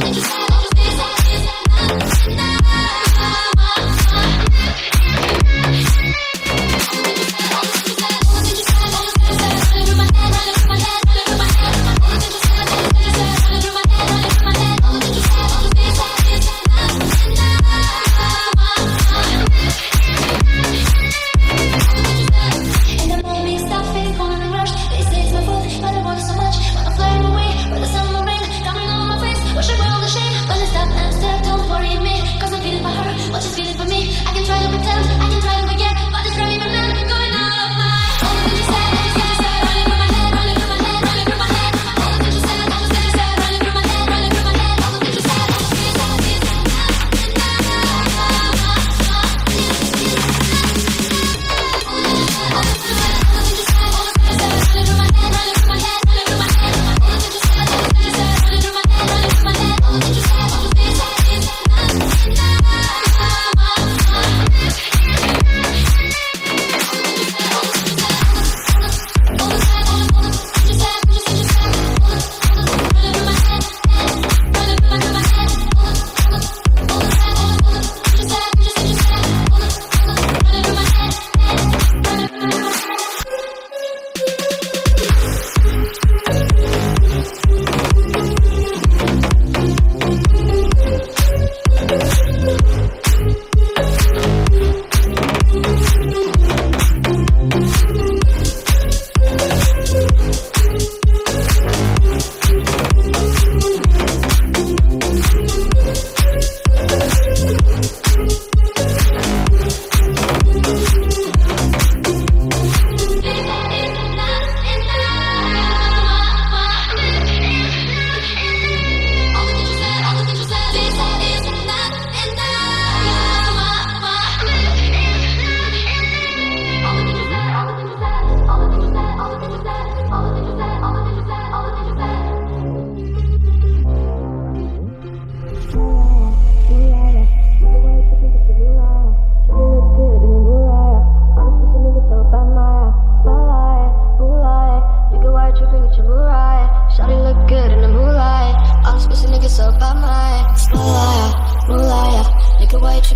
Thank you.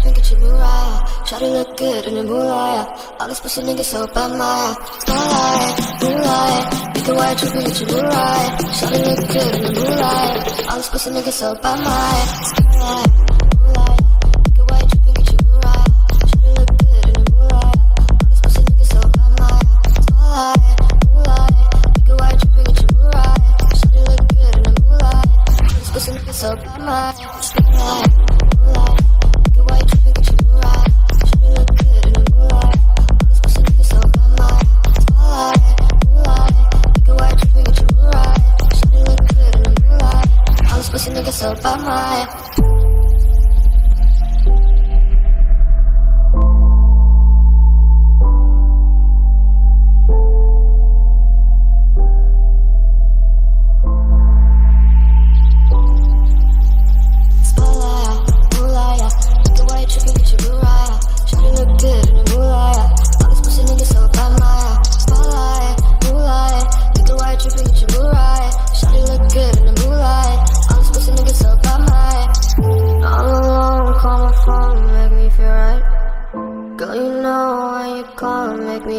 think it's your Mariah. Shawty look good in the moonlight. All these pussy niggas so by my starlight, moonlight. Make a white trip and get your moonlight. Shawty look good in the moonlight. All these pussy niggas so by my starlight.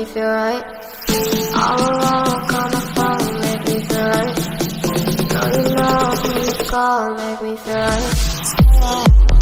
feel right. All along, call my phone, make me feel right. Know you know who you call, make me feel right.